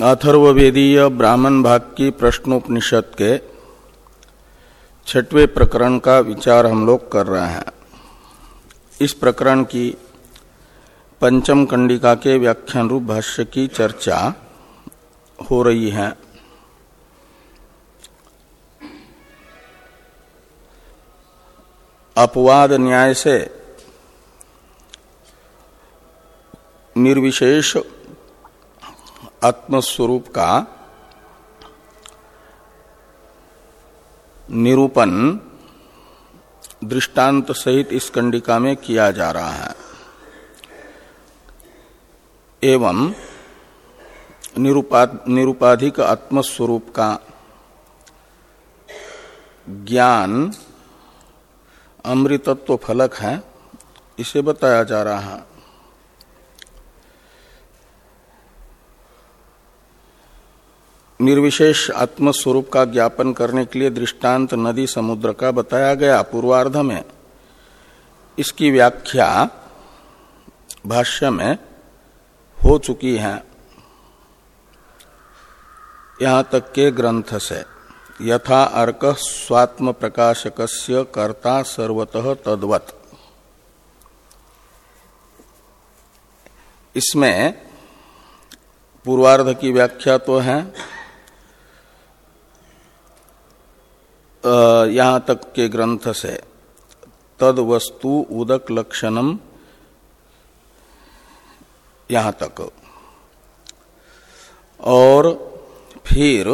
अथर्वेदीय ब्राह्मण भाग की प्रश्नोपनिषद के छठवें प्रकरण का विचार हम लोग कर रहे हैं। इस प्रकरण की पंचम कंडिका के व्याख्यान रूप भाष्य की चर्चा हो रही है। अपवाद न्याय से निर्विशेष आत्मस्वरूप का निरूपण दृष्टांत सहित इस कंडिका में किया जा रहा है। एवं निरूपा, निरूपाधिक आत्मस्वरूप का ज्ञान अमृतत्व फलक है इसे बताया जा रहा है। निर्विशेष आत्मस्वरूप का ज्ञापन करने के लिए दृष्टांत नदी समुद्र का बताया गया पूर्वार्ध में। इसकी व्याख्या भाष्य में हो चुकी है। यहाँ तक के ग्रंथ से। यथा अर्क स्वात्म प्रकाशक कर्ता सर्वतः तद्वत। इसमें पूर्वार्ध की व्याख्या तो है। यहाँ तक के ग्रंथ से। तद वस्तु उदक लक्षणम यहाँ तक। और फिर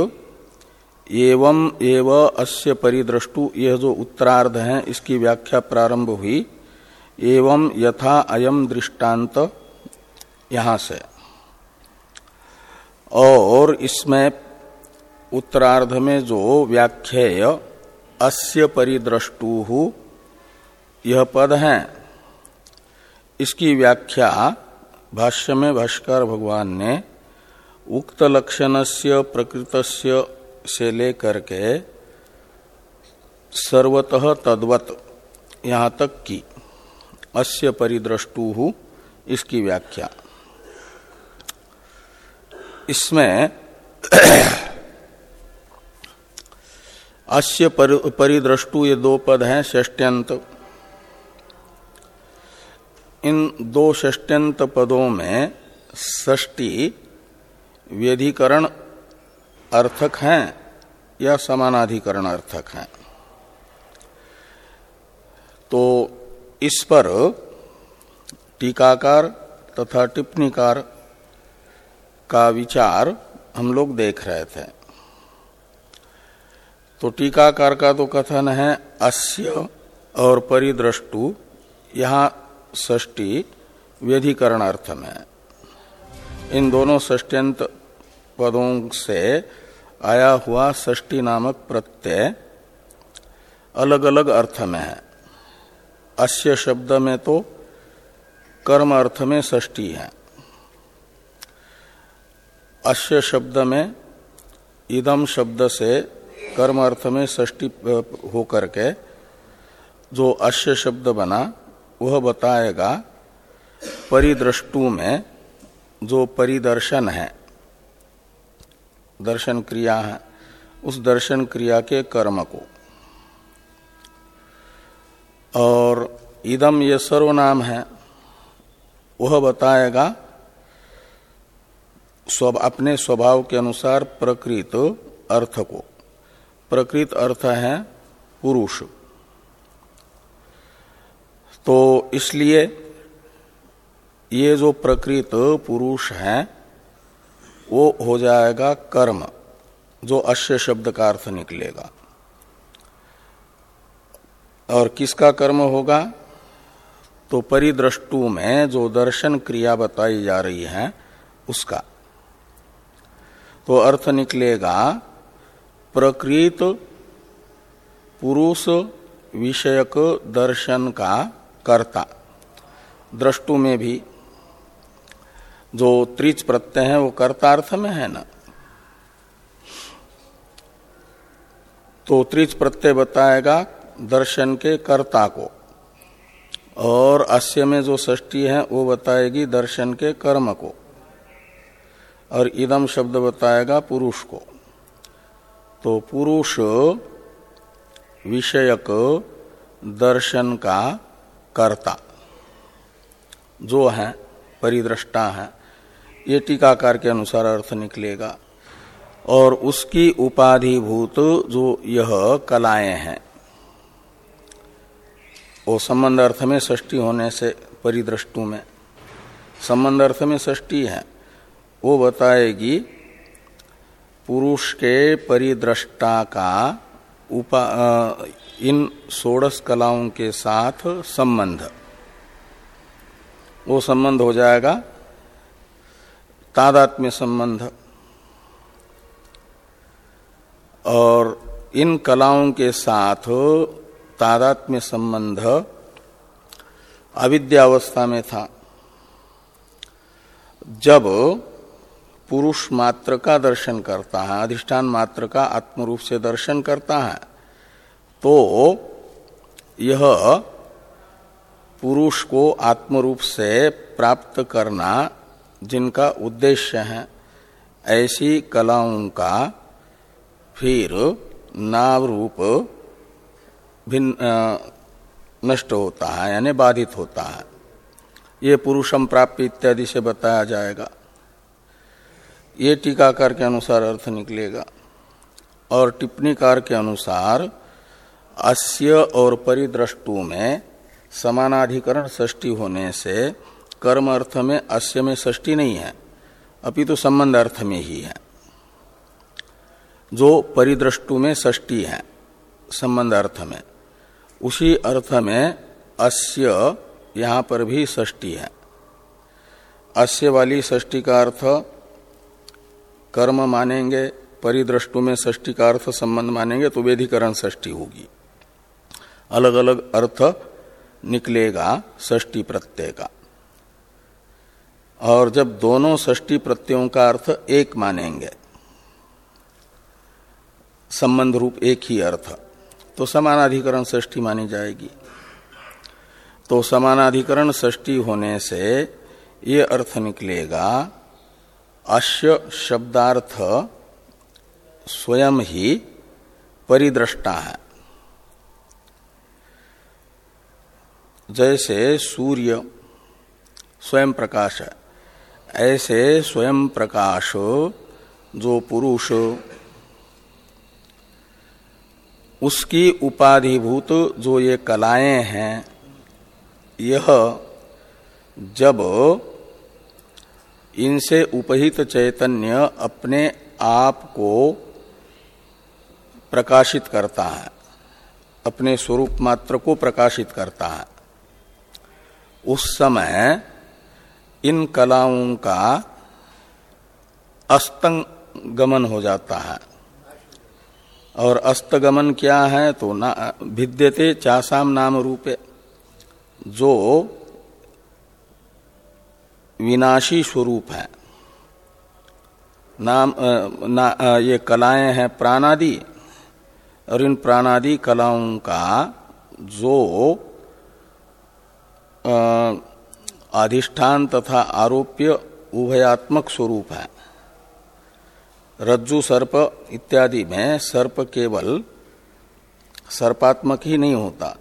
एवं एव अस्य परिदृष्टु यह जो उत्तरार्ध है, इसकी व्याख्या प्रारंभ हुई। एवं यथा अयम दृष्टांत यहाँ से। और इसमें उत्तरार्ध में जो व्याख्येय अस्य परिद्रष्टु। यह पद है। इसकी व्याख्या भाष्य में भाष्कर भगवान ने उक्त लक्षण से प्रकृत से लेकर के सर्वतः तद्वत यहाँ तक की। अस्य परिद्रष्टु इसकी व्याख्या। इसमें अस्य परिद्रष्टु ये दो पद हैं, षष्ट्यंत। इन दो ष्ट्यंत पदों में ष्टी व्यधिकरण अर्थक हैं या समानाधिकरण अर्थक हैं। तो इस पर टीकाकार तथा टिप्पणीकार का विचार हम लोग देख रहे थे। तो टीकाकार का तो कथन है अस्य और परिद्रष्टु। यहाँ ष्टी व्यधिकरण अर्थ में इन दोनों ष्ट्यंत पदों से आया हुआ ष्टी नामक प्रत्यय अलग अलग अर्थ में है। अस्य शब्द में तो कर्म अर्थ में ष्टी है। अश्य शब्द में इदम शब्द से कर्म अर्थ में ष्टी होकर के जो अश्य शब्द बना, वह बताएगा, परिदृष्टु में जो परिदर्शन है, दर्शन क्रिया है, उस दर्शन क्रिया के कर्म को। और इदम ये सर्वनाम है, वह बताएगा अपने स्वभाव के अनुसार प्रकृत अर्थ को। प्रकृत अर्थ है पुरुष। तो इसलिए ये जो प्रकृत पुरुष है, वो हो जाएगा कर्म, जो अश्य शब्द का अर्थ निकलेगा। और किसका कर्म होगा? तो परिदृष्टु में जो दर्शन क्रिया बताई जा रही है, उसका। तो अर्थ निकलेगा प्रकृत पुरुष विषयक दर्शन का कर्ता। दृष्टु में भी जो त्रिच प्रत्यय है, वो कर्तार्थ में है ना? तो त्रिच प्रत्यय बताएगा दर्शन के कर्ता को। और अस्य में जो षष्टी है, वो बताएगी दर्शन के कर्म को। और इदम शब्द बताएगा पुरुष को। तो पुरुष विषयक दर्शन का कर्ता। जो है, परिदृष्टा है, ये टीकाकार के अनुसार अर्थ निकलेगा। और उसकी उपाधिभूत जो यह कलाएँ हैं, वो संबंध अर्थ में षष्टि होने से परिदृष्टु में। संबंध अर्थ में षष्टि है, वो बताएगी पुरुष के परिदृष्टा का उपा इन सोडस कलाओं के साथ संबंध। वो संबंध हो जाएगा तादात्म्य संबंध और इन कलाओं के साथ तादात्म्य संबंध अविद्यावस्था में था। जब पुरुष मात्र का दर्शन करता है, अधिष्ठान मात्र का आत्मरूप से दर्शन करता है। तो यह पुरुष को आत्मरूप से प्राप्त करना जिनका उद्देश्य है, ऐसी कलाओं का फिर नाव रूप भिन्न नष्ट होता है, यानी बाधित होता है। ये पुरुषम प्राप्ति इत्यादि से बताया जाएगा। ये टीकाकार के अनुसार अर्थ निकलेगा। और टिप्पणीकार के अनुसार, अस्य और परिदृष्टु में समानाधिकरण षष्टि होने से कर्म अर्थ में अस्य में षष्टि नहीं है, अपितु तो संबंध अर्थ में ही है। जो परिदृष्टु में षष्टि है, संबंध अर्थ में, उसी अर्थ में अस्य यहाँ पर भी षष्टि है। अस्य वाली षष्टि का अर्थ कर्म मानेंगे परिदृष्टु में षष्टि का अर्थ संबंध मानेंगे तो वेधिकरण षष्टि होगी। अलग अलग अर्थ निकलेगा, षष्टि प्रत्यय का। और जब दोनों षष्टि प्रत्ययों का अर्थ एक मानेंगे, संबंध रूप एक ही अर्थ तो समानाधिकरण षष्टि मानी जाएगी। तो समानाधिकरण षष्टि होने से ये अर्थ निकलेगा अश्य शब्दार्थ स्वयं ही परिदृष्टा है। जैसे सूर्य स्वयं प्रकाश है, ऐसे स्वयं प्रकाश जो पुरुष, उसकी उपाधिभूत जो ये कलाएँ हैं, यह जब इनसे उपहित चैतन्य अपने आप को प्रकाशित करता है। अपने स्वरूप मात्र को प्रकाशित करता है। उस समय इन कलाओं का अस्तंगमन हो जाता है। और अस्तगमन क्या है तो ना, भिद्यते चासाम नाम रूपे, जो विनाशी स्वरूप है। नाम ना, ये कलाएँ हैं प्राणादि और इन प्राणादि कलाओं का जो अधिष्ठान तथा आरोप्य उभयात्मक स्वरूप है। रज्जु सर्प इत्यादि में सर्प केवल सर्पात्मक ही नहीं होता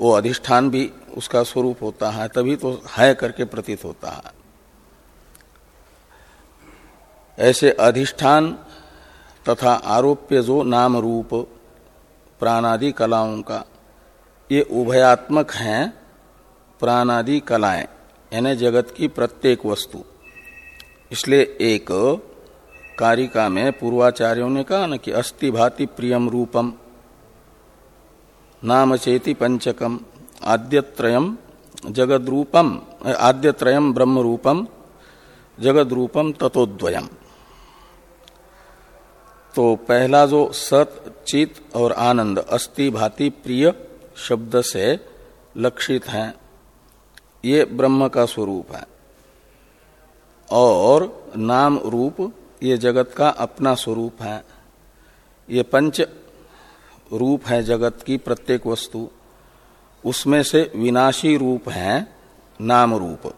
वो अधिष्ठान भी उसका स्वरूप होता है, तभी तो है करके प्रतीत होता है। ऐसे अधिष्ठान तथा आरोप्य जो नाम रूप प्राणादि कलाओं का, ये उभयात्मक हैं प्राणादि कलाएँ, यानी जगत की प्रत्येक वस्तु। इसलिए एक कारिका में पूर्वाचार्यों ने कहा न कि अस्थि भाति प्रियम रूपम, नाम चेति पंचकम। आद्यत्रयम जगद रूपम आद्यत्रयम ब्रह्म रूपम जगद रूपम तत्वद्वयम तो पहला जो सत, चित और आनंद अस्ति भाति, प्रिय शब्द से लक्षित है, ये ब्रह्म का स्वरूप है। और नाम रूप, ये जगत का अपना स्वरूप है। ये पंच रूप है जगत की प्रत्येक वस्तु। उसमें से विनाशी रूप है नाम रूप।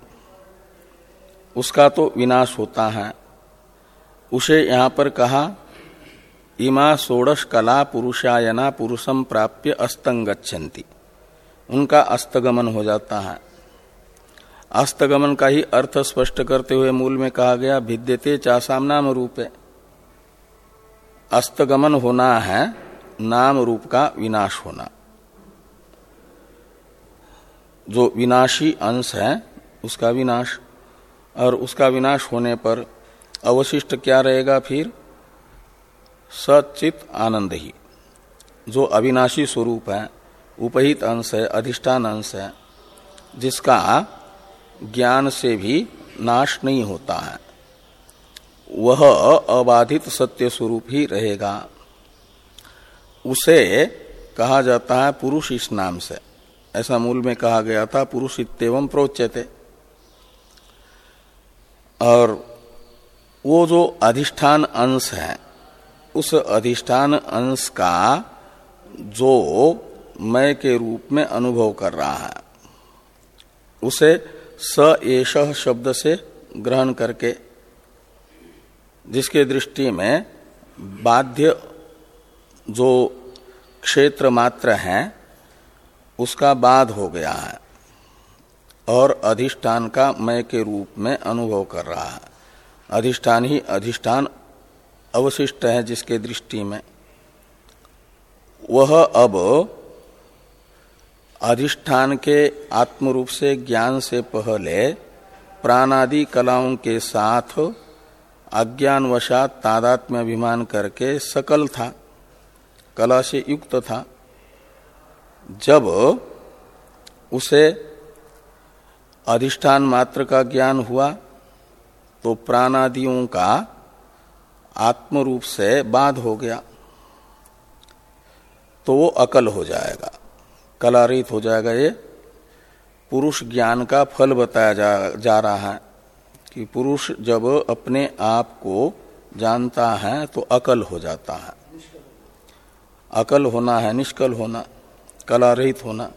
उसका तो विनाश होता है। उसे यहाँ पर कहा, इमा षोड़श कला पुरुषायना पुरुषम प्राप्य अस्तंगछन्ति उनका अस्तगमन हो जाता है। अस्तगमन का ही अर्थ स्पष्ट करते हुए मूल में कहा गया, भिद्यते चासाम नाम रूपे। अस्तगमन होना है, नाम रूप का विनाश होना। जो विनाशी अंश है, उसका विनाश। और उसका विनाश होने पर अवशिष्ट क्या रहेगा फिर? सचित आनंद ही। जो अविनाशी स्वरूप है, उपहित अंश है, अधिष्ठान अंश है, जिसका ज्ञान से भी नाश नहीं होता है, वह अबाधित सत्य स्वरूप ही रहेगा। उसे कहा जाता है पुरुष इस नाम से। ऐसा मूल में कहा गया था, पुरुष इतम प्रोच्यते। और वो जो अधिष्ठान अंश है, उस अधिष्ठान अंश का जो मय के रूप में अनुभव कर रहा है, उसे स एष शब्द से ग्रहण करके, जिसके दृष्टि में बाध्य जो क्षेत्र मात्र है उसका बाद हो गया है और अधिष्ठान का मय के रूप में अनुभव कर रहा है। अधिष्ठान ही अधिष्ठान अवशिष्ट है जिसके दृष्टि में। वह अब अधिष्ठान के आत्म रूप से ज्ञान से पहले प्राणादि कलाओं के साथ अज्ञानवशात तादात्म्य अभिमान करके सकल था, कला से युक्त था। जब उसे अधिष्ठान मात्र का ज्ञान हुआ तो प्राणादियों का आत्म रूप से बाध हो गया तो वो अकल हो जाएगा कलारित हो जाएगा ये। पुरुष ज्ञान का फल बताया जा, जा रहा है कि पुरुष जब अपने आप को जानता है तो अकल हो जाता है। अकल होना है निष्कल होना। कला रहित होना।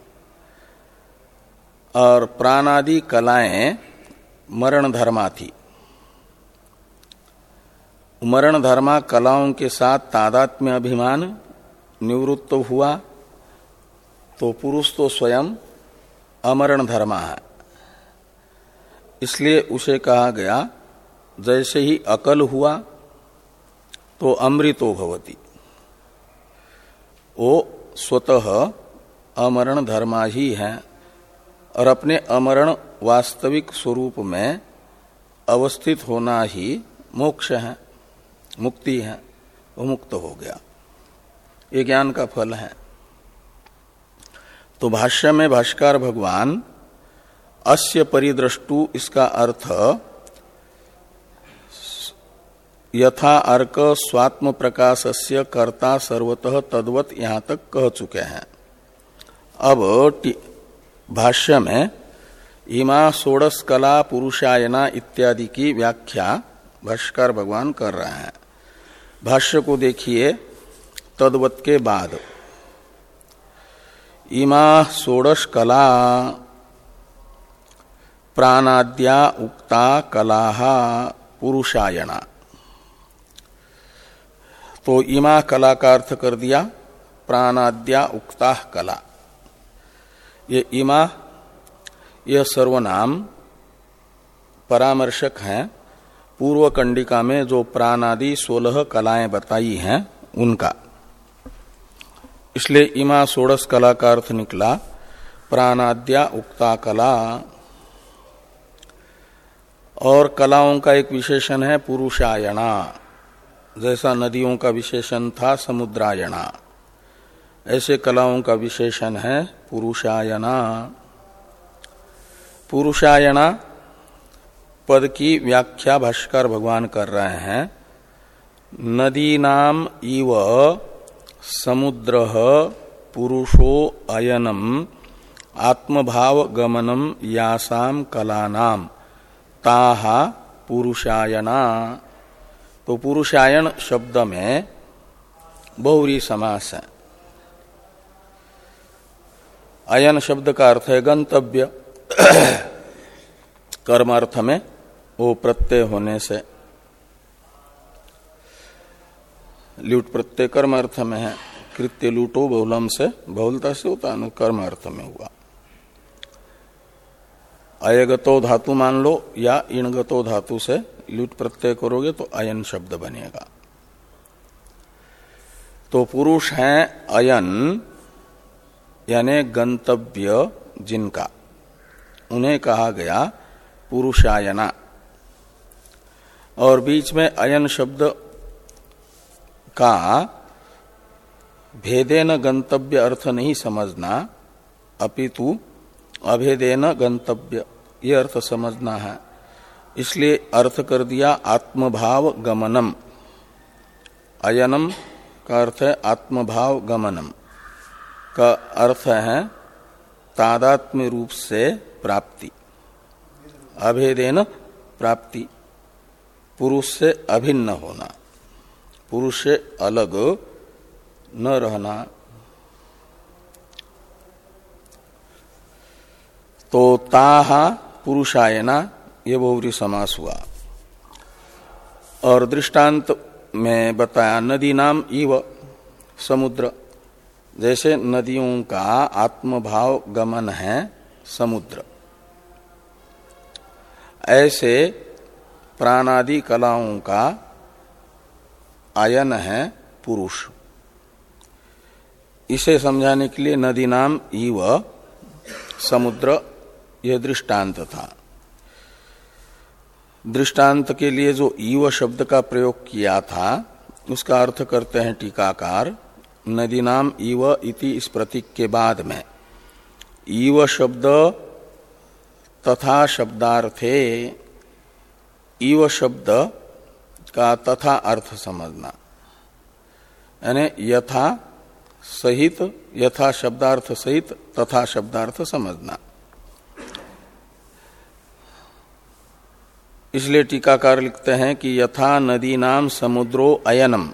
और प्राणादि कलाएँ मरण धर्मा थी मरण धर्मा कलाओं के साथ तादात्म्य अभिमान निवृत्त हुआ तो पुरुष तो स्वयं अमरण धर्मा है। इसलिए उसे कहा गया, जैसे ही अकल हुआ तो अमृतो भवती। वो स्वतः अमरण धर्मा ही है और अपने अमरण वास्तविक स्वरूप में अवस्थित होना ही मोक्ष है, मुक्ति है, वो मुक्त हो गया। ये ज्ञान का फल है। तो भाष्य में भाष्कर भगवान, अस्य परिदृष्टु इसका अर्थ, यथा अर्क स्वात्म प्रकाश से कर्ता सर्वतः तद्वत यहाँ तक कह चुके हैं। अब भाष्य में, इमा सोडस कला पुरुषायना इत्यादि की व्याख्या भाष्कर भगवान कर रहे हैं। भाष्य को देखिए, तद्वत के बाद। इमा सोडश कला, प्राणाद्या उक्ता कला पुरुषायणा तो इमा कला का अर्थ कर दिया, प्राणाद्या उक्ता कला। ये इमा यह सर्वनाम परामर्शक हैं। पूर्व कंडिका में जो प्राणादि सोलह कलाएँ बताई हैं, उनका। इसलिए इमा सोड़स कला का अर्थ निकला, प्राणाद्या उक्ता कला। और कलाओं का एक विशेषण है पुरुषायणा। जैसा नदियों का विशेषण था समुद्रायणा। ऐसे कलाओं का विशेषण है पुरुषायना पुरुषायना पद की व्याख्या भाष्कर भगवान कर रहे हैं। नदी नाम इव समुद्र पुरुषो अयनम आत्मभाव गमनम यासाम कलानाम। ताहा पुरुषायना तो पुरुषायन शब्द में बहुरी समास है। अयन शब्द का अर्थ है गंतव्य। कर्मार्थ में वो प्रत्यय होने से। लूट प्रत्यय कर्म अर्थ में है। कृत्य लूटो बहुलम से, बहुलता से होता है कर्म अर्थ में हुआ। अयगतो धातु मान लो, या इणगतो धातु से लुट प्रत्यय करोगे तो अयन शब्द बनेगा। तो पुरुष है अयन यानी गंतव्य जिनका। उन्हें कहा गया पुरुषायना। और बीच में अयन शब्द का भेदेन गंतव्य अर्थ नहीं समझना, अपितु अभेदेन गंतव्य, ये अर्थ समझना है। इसलिए अर्थ कर दिया आत्मभाव गमनम। अयनम का अर्थ है आत्मभाव गमनम। का अर्थ है तादात्म्य रूप से प्राप्ति। अभेदेन प्राप्ति। पुरुष से अभिन्न होना। पुरुष से अलग न रहना। तो ताहा पुरुषायना ये बहुरी समास हुआ। और दृष्टांत में बताया नदी नाम इव समुद्र। जैसे नदियों का आत्मभाव गमन है, समुद्र। ऐसे प्राणादि कलाओं का आयन है पुरुष। इसे समझाने के लिए नदी नाम इव, समुद्र, यह दृष्टांत था। दृष्टांत के लिए जो ईव शब्द का प्रयोग किया था, उसका अर्थ करते हैं टीकाकार। नदी नाम ईव इति इस प्रतीक के बाद में। ईव शब्द तथा शब्दार्थे, ईव शब्द का तथा अर्थ समझना। यानी यथा सहित, यथा शब्दार्थ सहित, तथा शब्दार्थ समझना। इसलिए टीकाकार लिखते हैं कि यथा नदी नाम समुद्रो अयनम।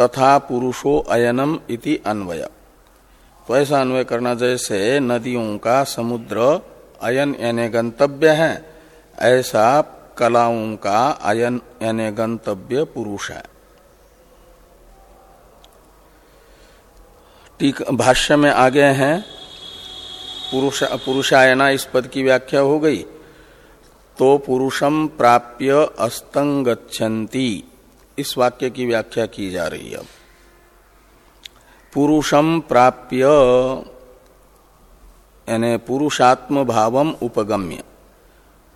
तथा पुरुषो अयनम इति अन्वय। तो ऐसा अन्वय करना जैसे नदियों का समुद्र अयन यानी गंतव्य है, ऐसा कलाओं का अयन यानी गंतव्य पुरुष है। टीक भाष्य में आगे हैं। पुरुष, पुरुषायना इस पद की व्याख्या हो गई। तो पुरुषम प्राप्य अस्तंगछन्ति इस वाक्य की व्याख्या की जा रही है अब। पुरुषम प्राप्य, यानी पुरुषात्म भावम उपगम्य।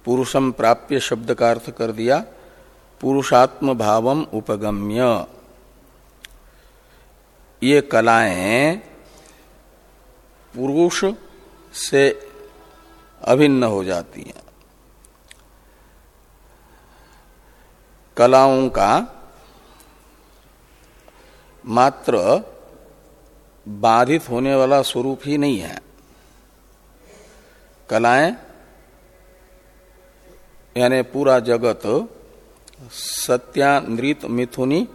पुरुषम प्राप्य शब्द का अर्थ कर दिया पुरुषात्म भावम उपगम्य। ये कलाएँ पुरुष से अभिन्न हो जाती हैं। कलाओं का मात्र बाधित होने वाला स्वरूप ही नहीं है। कलाएँ, यानी पूरा जगत सत्यानृत मिथुनी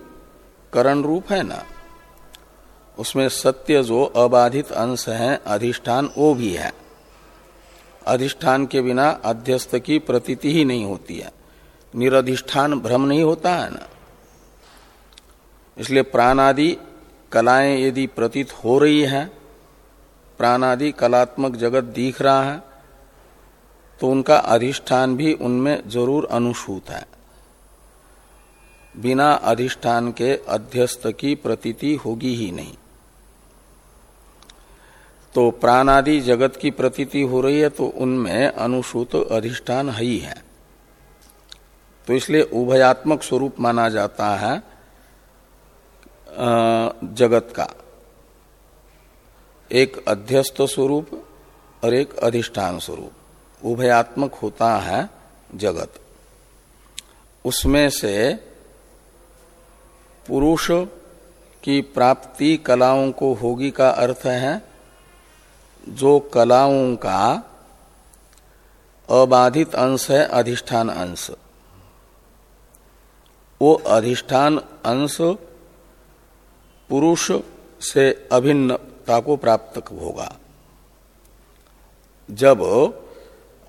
करण रूप है ना? उसमें सत्य जो अबाधित अंश है, अधिष्ठान वो भी है। अधिष्ठान के बिना अध्यस्त की प्रतीति ही नहीं होती है। निरधिष्ठान भ्रम नहीं होता है ना? इसलिए प्राणादि कलाएँ यदि प्रतीत हो रही है, प्राणादि कलात्मक जगत दिख रहा है तो उनका अधिष्ठान भी उनमें ज़रूर अनुसूत है। बिना अधिष्ठान के अध्यस्त की प्रतीति होगी ही नहीं। तो प्राणादि जगत की प्रतीति हो रही है तो उनमें अनुसूत अधिष्ठान ही है तो इसलिए उभयात्मक स्वरूप माना जाता है जगत का। एक अध्यस्त स्वरूप और एक अधिष्ठान स्वरूप। उभयात्मक होता है जगत। उसमें से पुरुष की प्राप्ति कलाओं को होगी का अर्थ है, जो कलाओं का अबाधित अंश है, अधिष्ठान अंश। वो अधिष्ठान अंश पुरुष से अभिन्नता को प्राप्त होगा। जब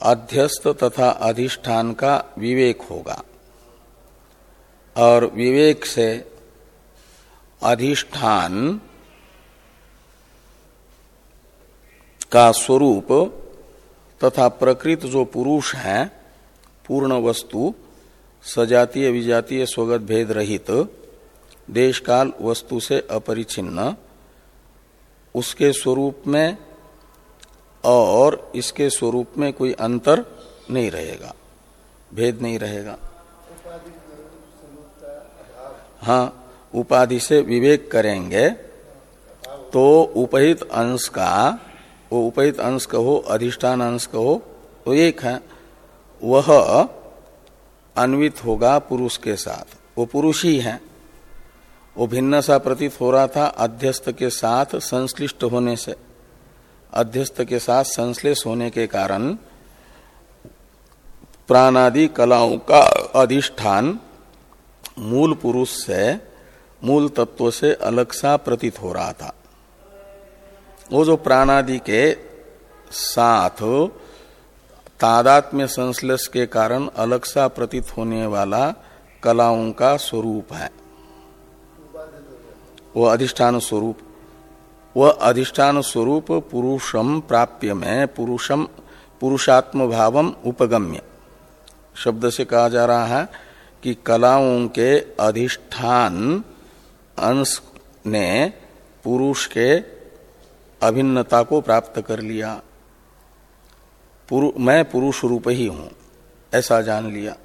अध्यस्त तथा अधिष्ठान का विवेक होगा और विवेक से अधिष्ठान का स्वरूप तथा प्रकृत जो पुरुष है, पूर्ण वस्तु, सजातीय, विजातीय, स्वगत, भेद रहित देश काल वस्तु से अपरिचिन्न, उसके स्वरूप में और इसके स्वरूप में कोई अंतर नहीं रहेगा, भेद नहीं रहेगा। हाँ उपाधि से विवेक करेंगे तो उपहित अंश का, वो उपहित अंश कहो, अधिष्ठान अंश कहो, वो एक है। वह अन्वित होगा पुरुष के साथ, वो पुरुष ही है। वो भिन्न सा प्रतीत हो रहा था अध्यस्त के साथ संश्लिष्ट होने से। अध्यस्त के साथ संश्लेष होने के कारण प्राणादि कलाओं का अधिष्ठान मूल पुरुष से, मूल तत्व से अलग सा प्रतीत हो रहा था। वो जो प्राणादि के साथ तादात्म्य संश्लेष के कारण अलग सा प्रतीत होने वाला कलाओं का स्वरूप है। वो अधिष्ठान स्वरूप वह अधिष्ठान स्वरूप पुरुषम प्राप्य में पुरुषम पुरुषात्म भावम उपगम्य। शब्द से कहा जा रहा है कि कलाओं के अधिष्ठान अंश ने पुरुष के अभिन्नता को प्राप्त कर लिया। पुरु, मैं पुरुष रूप ही हूँ ऐसा जान लिया।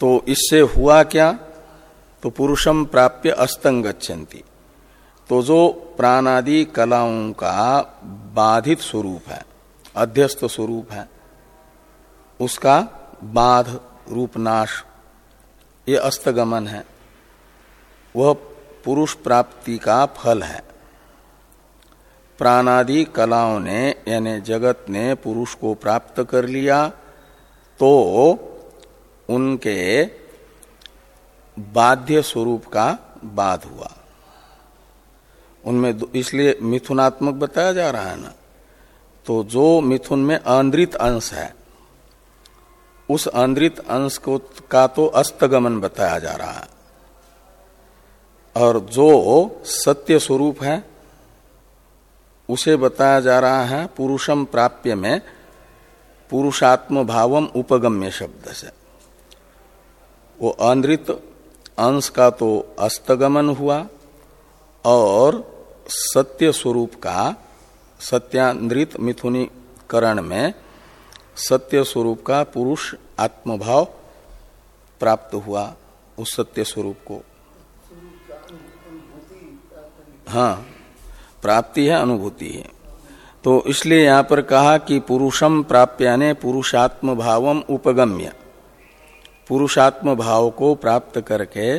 तो इससे हुआ क्या? तो पुरुषम प्राप्य अस्तंग तो जो प्राणादि कलाओं का बाधित स्वरूप है, अध्यस्त स्वरूप है, उसका बाध, रूपनाश, ये अस्तगमन है, वह पुरुष प्राप्ति का फल है। प्राणादि कलाओं ने, यानी जगत ने पुरुष को प्राप्त कर लिया तो उनके बाध्य स्वरूप का बाध हुआ। उनमें इसलिए मिथुनात्मक बताया जा रहा है ना। तो जो मिथुन में आंद्रित अंश है, उस आंद्रित अंश को का तो अस्तगमन बताया जा रहा है। और जो सत्य स्वरूप है, उसे बताया जा रहा है पुरुषम प्राप्य में पुरुषात्म भावम उपगम्य शब्द से। वो आंद्रित अंश का तो अस्तगमन हुआ और सत्य स्वरूप का सत्यान्द्रित मिथुनीकरण में सत्य स्वरूप का पुरुष आत्मभाव प्राप्त हुआ उस सत्य स्वरूप को। हाँ प्राप्ति है, अनुभूति है। तो इसलिए यहाँ पर कहा कि पुरुषम प्राप्य ने पुरुषात्म भावम उपगम्य। पुरुषात्म भाव को प्राप्त करके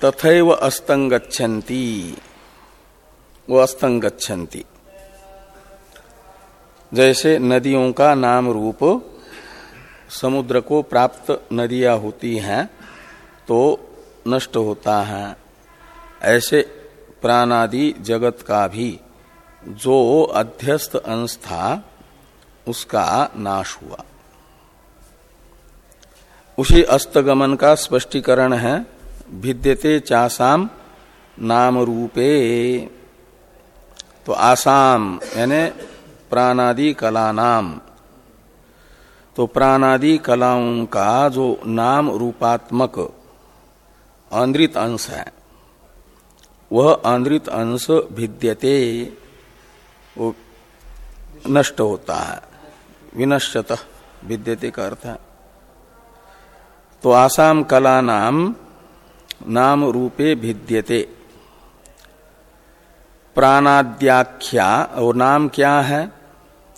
तथैव अस्तंगछन्ति वो अस्तंगछन्ति जैसे नदियों का नाम रूप समुद्र को प्राप्त नदियाँ होती हैं तो नष्ट होता है। ऐसे प्राणादि जगत का भी जो अध्यस्त अंश था, उसका नाश हुआ। उसी अस्तगमन का स्पष्टीकरण है। भिद्यते चासाम नाम रूपे तो आसाम, यानी प्राणादि कला नाम तो प्राणादि कलाओं का जो नाम रूपात्मक आंद्रित अंश है, वह आंद्रित अंश भिद्यते, वो नष्ट होता है। विनश्यत विद्यते का अर्थ है। तो आसाम कला नाम नाम रूपे भिद्यते। प्राणाद्याख्या, और नाम क्या है?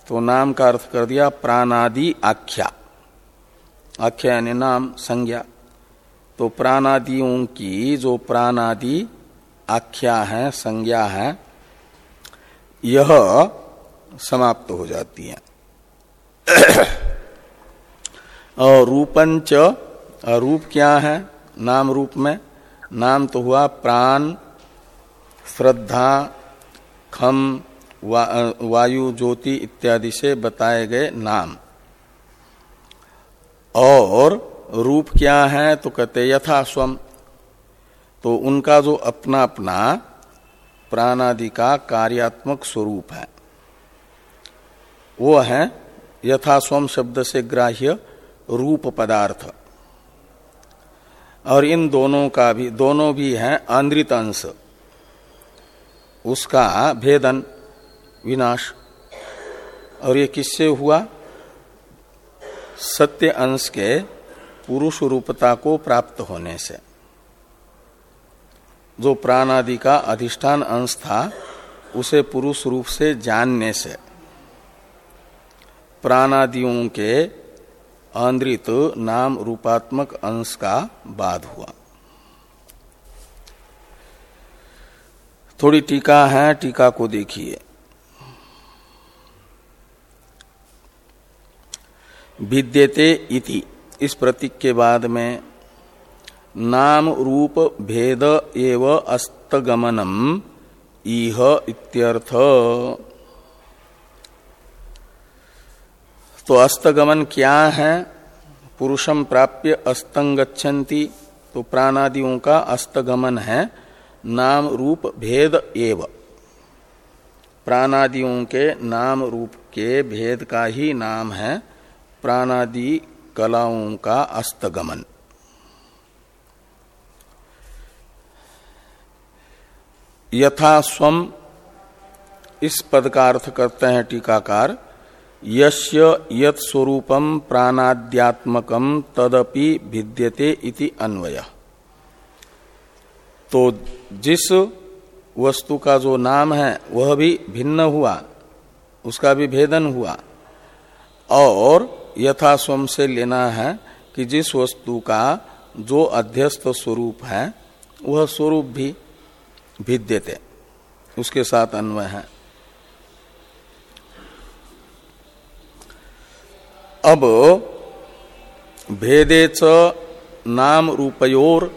तो नाम का अर्थ कर दिया, प्राणादि आख्या। आख्या यानी नाम, संज्ञा। तो प्राणादियों की जो प्राणादि आख्या है, संज्ञा है, यह समाप्त हो जाती है। और रूपंच रूप क्या है? नाम रूप में। नाम तो हुआ प्राण श्रद्धा खम वा, वायु ज्योति इत्यादि से बताए गए नाम। और रूप क्या है तो कहते यथा स्वम। तो उनका जो अपना अपना प्राणादि का कार्यात्मक स्वरूप है वो है यथा स्वम शब्द से ग्राह्य रूप पदार्थ। और इन दोनों का भी, दोनों भी हैं आंद्रित अंश। उसका भेदन, विनाश। और ये किससे हुआ? सत्य अंश के पुरुष रूपता को प्राप्त होने से। जो प्राण आदि का अधिष्ठान अंश था, उसे पुरुष रूप से जानने से। प्राणादियों के आंद्रित नाम रूपात्मक अंश का बाध हुआ। थोड़ी टीका है, टीका को देखिए। विद्यते इति। इस प्रतीक के बाद में नाम रूप भेद एव अस्तगमनम इह इत्यर्थ। तो अस्तगमन क्या है? पुरुषम प्राप्य अस्तंगछन्ति तो प्राणादियों का अस्तगमन है। नाम रूप भेद एव। प्राणादियों के नाम रूप के भेद का ही नाम है। प्राणादि कलाओं का अस्तगमन। यथा स्वम इस पद का अर्थ करते हैं टीकाकार। यस्य यत स्वरूपम प्राणाद्यात्मकम तदपि भिद्यते इति अन्वय। तो जिस वस्तु का जो नाम है, वह भी भिन्न हुआ, उसका भी भेदन हुआ, और यथा स्वम से लेना है कि जिस वस्तु का जो अध्यस्त स्वरूप है, वह स्वरूप भी भिद्यते, उसके साथ अन्वय है। अब भेदे च नाम रूपयोर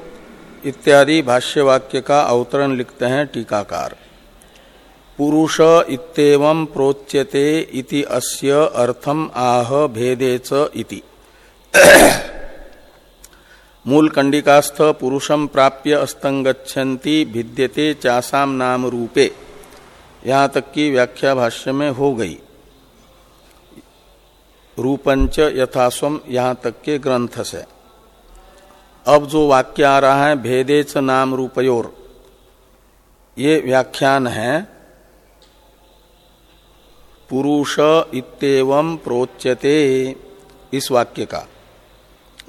इत्यादि भाष्यवाक्य का अवतरण लिखते हैं टीकाकार। पुरुष इतम प्रोच्यते इति अस्य अर्थम आह भेदे च इति। मूल कंडिकास्थ पुरुषम प्राप्य अस्तंगछन्ति भिद्यते चासाम नाम रूपे। यहाँ तक की व्याख्या भाष्य में हो गई। रूपंच यथास्वम यहाँ तक के ग्रंथ से। अब जो वाक्य आ रहा है भेदेच नाम रूपयोर, ये व्याख्यान है, पुरुष इतम प्रोच्यते इस वाक्य का।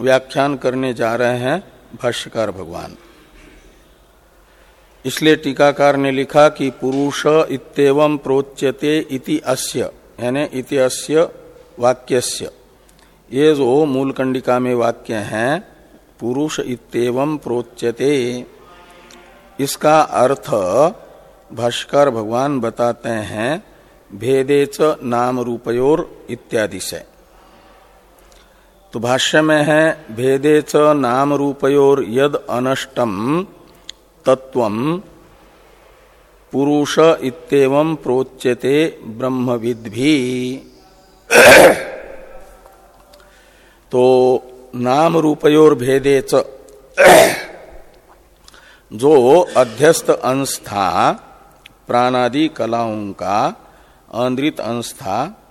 व्याख्यान करने जा रहे हैं भाष्यकार भगवान। इसलिए टीकाकार ने लिखा कि पुरुष इतम प्रोच्यते इति अस्य, यानी इति अस्य वाक्यस्य। ये जो मूलकंडिका में वाक्य हैं, पुरुष इतम प्रोच्यते। इसका अर्थ, भाष्कर भगवान बताते हैं भेदेच नाम रूपयोर इत्यादि से। तो भाष्य में है भेदेच नाम रूपयोर यद अनष्टम तत्व पुरुष इतम प्रोच्यते ब्रह्मविद भी तो नाम रूपयोर भेदे च जो अध्यस्त अंश था प्राणादि कलाओं का आंद्रित अंश था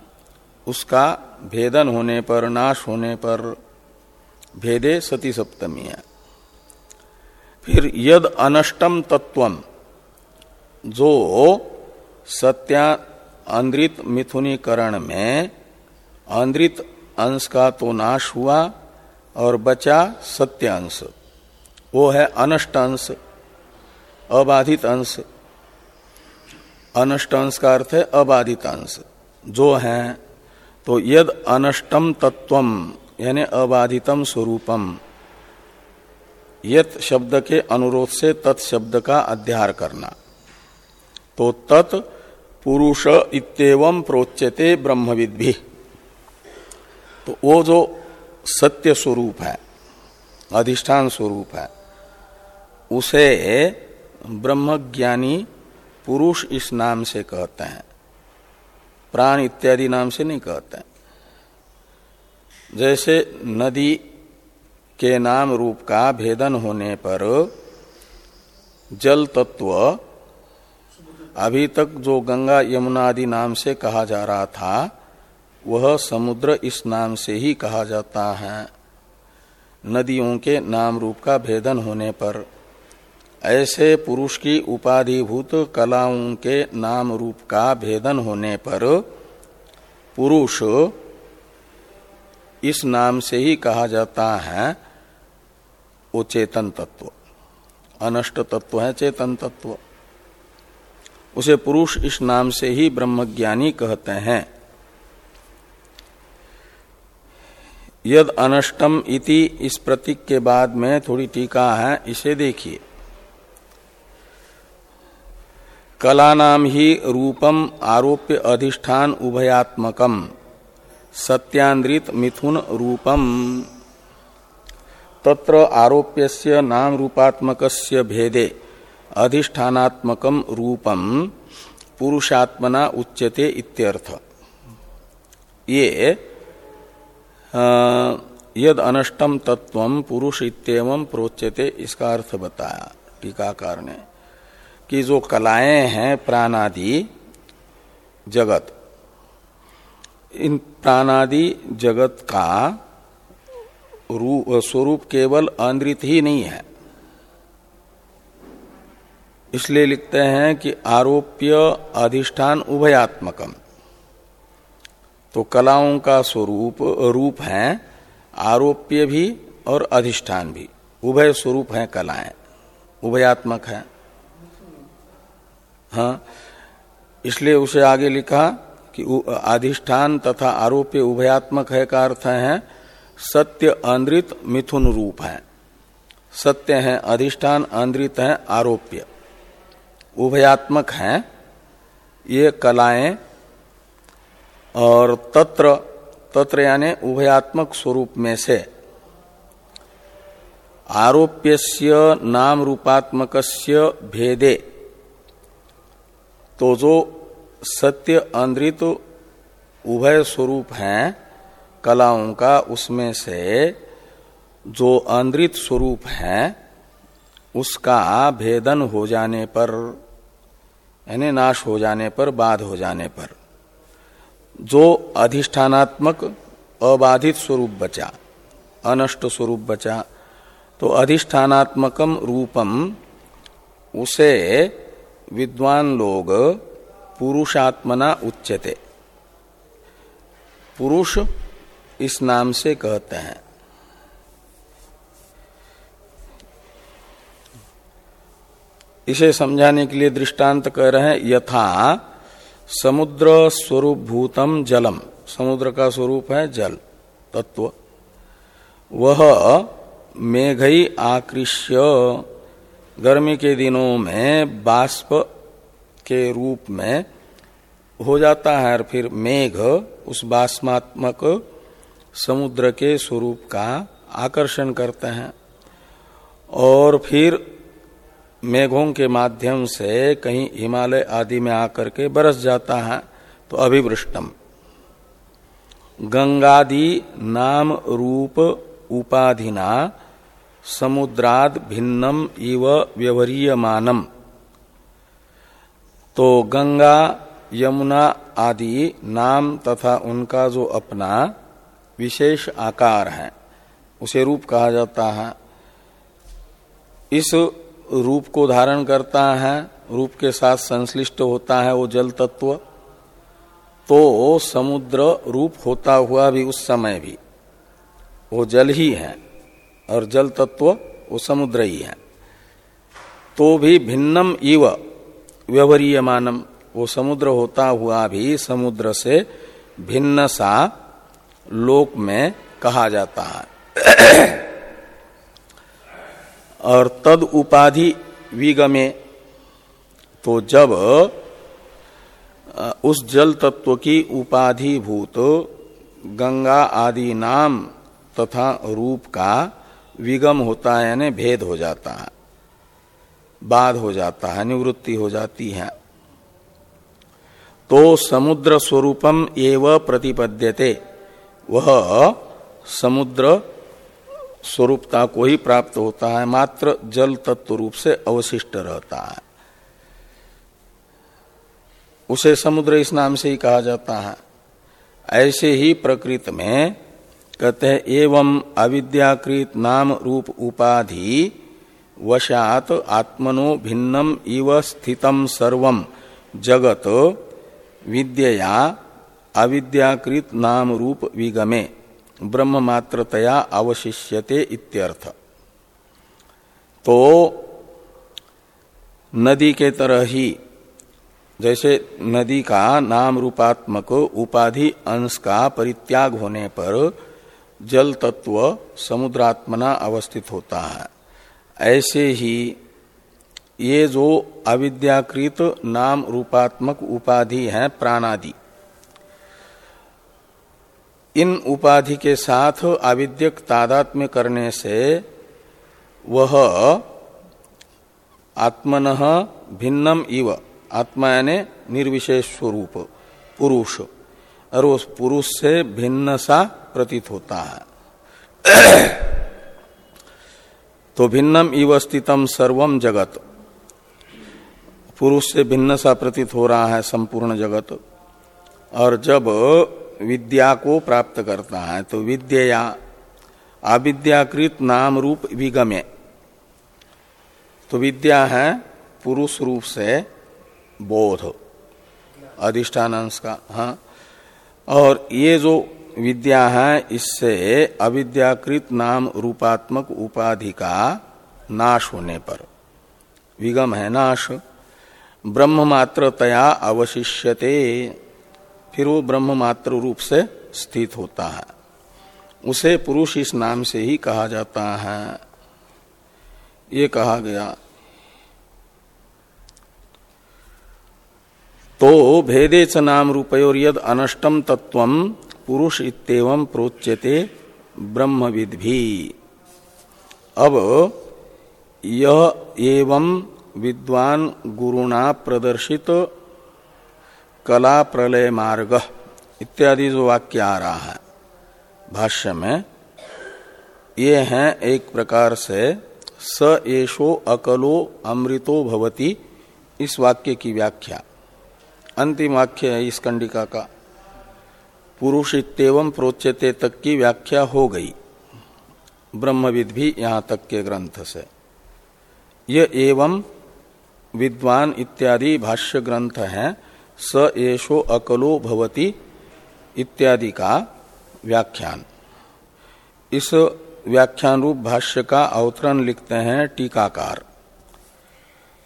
उसका भेदन होने पर, नाश होने पर भेदे सती सप्तमी है फिर यद अनष्टम तत्वम जो सत्या आंद्रित मिथुनीकरण में आंद्रित अंश का तो नाश हुआ और बचा सत्य अंश। वो है अनष्ट अंश, अबाधित अंश। अनष्ट अंश का अर्थ है अबाधित अंश। जो है तो यद अनष्टम तत्वम, यानी अबाधितम स्वरूपम। यत शब्द के अनुरोध से तत्शब्द का अध्यार करना। तो तत् पुरुष इतम प्रोच्यते ब्रह्मविद भी तो वो जो सत्य स्वरूप है, अधिष्ठान स्वरूप है, उसे ब्रह्मज्ञानी पुरुष इस नाम से कहते हैं। प्राण इत्यादि नाम से नहीं कहते हैं। जैसे नदी के नाम रूप का भेदन होने पर जल तत्व अभी तक जो गंगा यमुना आदि नाम से कहा जा रहा था वह समुद्र इस नाम से ही कहा जाता है। नदियों के नाम रूप का भेदन होने पर, ऐसे पुरुष की उपाधिभूत कलाओं के नाम रूप का भेदन होने पर, पुरुष इस नाम से ही कहा जाता है वो चेतन तत्व। अनष्ट तत्व है चेतन तत्व। उसे पुरुष इस नाम से ही ब्रह्मज्ञानी कहते हैं। यद अनष्टम इति, इस प्रतीक के बाद में थोड़ी टीका है, इसे देखिए। कला नाम ही रूपम आरोप्य अधिष्ठान उभयात्मकम, सत्यान्द्रित मिथुन रूपम। तत्र आरोप्यस्य नाम रूपात्मकस्य भेदे अधिष्ठानात्मकम रूपम, पुरुषात्मना उच्यते इत्यर्थ। ये यद अनष्टम तत्व पुरुष इतम प्रोच्यते, इसका अर्थ बताया टीकाकार ने, कि जो कलाएँ हैं प्राणादि जगत, इन प्राणादि जगत का स्वरूप केवल अंद्रित ही नहीं है। इसलिए लिखते हैं कि आरोप्य अधिष्ठान उभयात्मकम। तो कलाओं का स्वरूप, रूप है, आरोप्य भी और अधिष्ठान भी। उभय स्वरूप है कलाएँ। उभयात्मक है। हाँ इसलिए उसे आगे लिखा कि अधिष्ठान तथा आरोप्य उभयात्मक है का अर्थ है, सत्य, आंद्रित, मिथुन रूप है। सत्य है, अधिष्ठान, आंद्रित है, आरोप्य। उभयात्मक है, ये कलाएँ और तत्र तत्र यानी उभयात्मक स्वरूप में से। आरोप्यस्य नाम रूपात्मकस्य भेदे। तो जो सत्य अंद्रित उभय स्वरूप है, कलाओं का, उसमें से जो अंद्रित स्वरूप है, उसका भेदन हो जाने पर, यानी नाश हो जाने पर, बाध हो जाने पर। जो अधिष्ठानात्मक अबाधित स्वरूप बचा, अनष्ट स्वरूप बचा तो अधिष्ठानात्मकम रूपम, उसे विद्वान लोग पुरुषात्मना उच्चते पुरुष इस नाम से कहते हैं। इसे समझाने के लिए दृष्टांत कह रहे हैं, यथा समुद्र स्वरूप भूतम जलम। समुद्र का स्वरूप है जल। तत्व वह मेघई आकृष्य गर्मी के दिनों में बाष्प के रूप में हो जाता है और फिर मेघ उस बाष्मात्मक समुद्र के स्वरूप का आकर्षण करते हैं। और फिर मेघों के माध्यम से कहीं हिमालय आदि में आकर के बरस जाता है तो अभिवृष्टम। गंगादि नाम रूप उपाधिना समुद्राद भिन्नम इव व्यवहारियमानम तो गंगा, यमुना आदि नाम तथा उनका जो अपना विशेष आकार है, उसे रूप कहा जाता है। इस रूप को धारण करता है, रूप के साथ संश्लिष्ट होता है वो जल तत्व तो समुद्र रूप होता हुआ भी उस समय भी, वो जल ही है, और जल तत्व वो समुद्र ही है। तो भी भिन्नम इव व्यवहारियमानम वो समुद्र होता हुआ भी समुद्र से भिन्न सा लोक में कहा जाता है। और तद उपाधि विगमे। तो जब उस जल तत्व की उपाधि भूत गंगा आदि नाम तथा रूप का विगम होता है, यानी भेद हो जाता है, बाध हो जाता है, निवृत्ति हो जाती है। तो समुद्र स्वरूपम एव प्रतिपद्यते। वह समुद्र स्वरूपता को ही प्राप्त होता है, मात्र जल तत्व रूप से अवशिष्ट रहता है। उसे समुद्र इस नाम से ही कहा जाता है। ऐसे ही प्रकृत में कहते हैं, एवं अविद्याकृत नाम रूप उपाधि वशात आत्मनो भिन्नम इव स्थितम सर्वम जगत विद्या अविद्याकृत नाम रूप विगमे। ब्रह्म मात्रतया अवशिष्यते इत्यर्थ। तो नदी के तरह ही, जैसे नदी का नाम रूपात्मक उपाधि अंश का परित्याग होने पर जल तत्व समुद्रात्मना अवस्थित होता है। ऐसे ही ये जो अविद्याकृत नाम रूपात्मक उपाधि है प्राणादि इन उपाधि के साथ आविद्यक तादात्म्य करने से वह आत्मन भिन्नम इव, आत्मा यानी निर्विशेष स्वरूप, पुरुष। और उस पुरुष से भिन्न सा प्रतीत होता है। तो भिन्नम इव स्थितम सर्वम जगत। पुरुष से भिन्न सा प्रतीत हो रहा है संपूर्ण जगत। और जब विद्या को प्राप्त करता है तो विद्या अविद्याकृत नाम रूप विगम्य तो विद्या है पुरुष रूप से बोध, अधिष्ठान अंश का हाँ। और ये जो विद्या है, इससे अविद्याकृत नाम रूपात्मक उपाधि का नाश होने पर। विगम है नाश। ब्रह्म मात्र तया अवशिष्यते। फिर वो ब्रह्म मात्र रूप से स्थित होता है। उसे पुरुष इस नाम से ही कहा जाता है। ये कहा गया तो भेदे च नाम रूपयोर यद अनष्टम तत्व पुरुष इतम प्रोच्यते ब्रह्मविद भी अब यह एवं विद्वान गुरुणा प्रदर्शित कला प्रलय मार्ग इत्यादि जो वाक्य आ रहा है भाष्य में ये हैं एक प्रकार से स एशो अकलो अमृतो भवती इस वाक्य की व्याख्या। अंतिम वाक्य है इस कंडिका का। पुरुष इतम प्रोच्यते तक की व्याख्या हो गई। ब्रह्मविद भी यहाँ तक के ग्रंथ से। यह एवं विद्वान इत्यादि भाष्य ग्रंथ हैं। स एशो अकलो भवती इत्यादि का व्याख्यान। इस व्याख्यान रूप भाष्य का अवतरण लिखते हैं टीकाकार।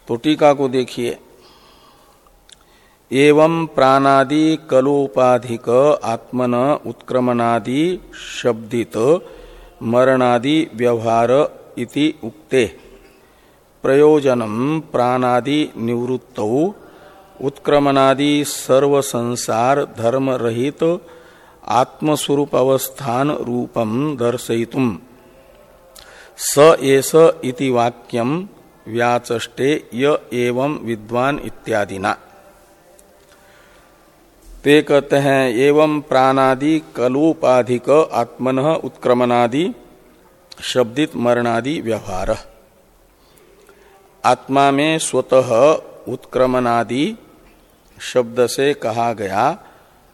तो टीका को देखिए। एवं प्राणादि कलोपाधिक आत्मन उत्क्रमणादि शब्दित मरणादि व्यवहार इति उक्ते। प्रयोजनम प्राणादि निवृत्तौ उत्क्रमणादि सर्व संसार धर्म रहित आत्मस्वरूप अवस्थान रूपम दर्शयितुम। स एस इति वाक्यम व्याचष्टे य एवं विद्वान इत्यादिना। ते कहते हैं, एवं प्राणादि, कलोपाधिक आत्मन उत्क्रमणादि, शब्दित मरणादि व्यवहार। आत्मा में स्वतः उत्क्रमणादि शब्द से कहा गया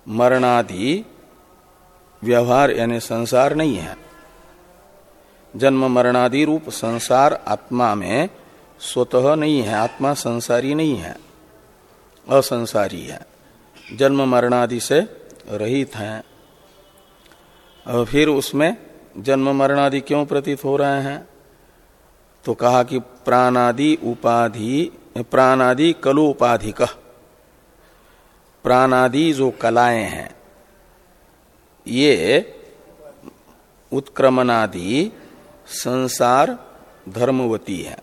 मरणादि व्यवहार यानी संसार नहीं है। जन्म मरणादि रूप संसार आत्मा में स्वतः नहीं है, आत्मा संसारी नहीं है, असंसारी है। जन्म मरणादि से रहित है। और फिर उसमें जन्म मरणादि क्यों प्रतीत हो रहे हैं? तो कहा कि प्राणादि उपाधि, प्राणादि कलोपाधिक प्राणादि जो कलाएँ हैं। ये उत्क्रमणादि संसार धर्मवती है।